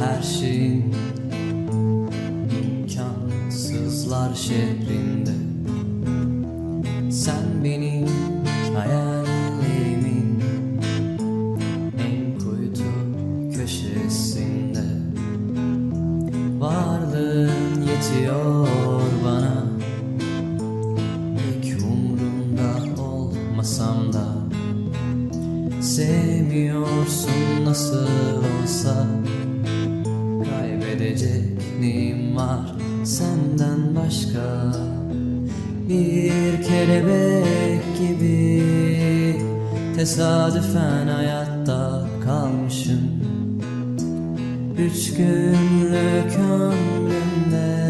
her şeyin. İmkansızlar şehrinde. Sen benim hayallerimin en kuytu köşesinde. Varlığın yetiyor bana. Pek umrumda olmasam da Sevmiyorsun nasıl olsa Kaybedecek neyim var. Senden başka Bir kelebek gibi Tesadüfen hayatta kalmışım. Üç günlük ömrümde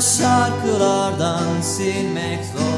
şarkılardan silmek zor.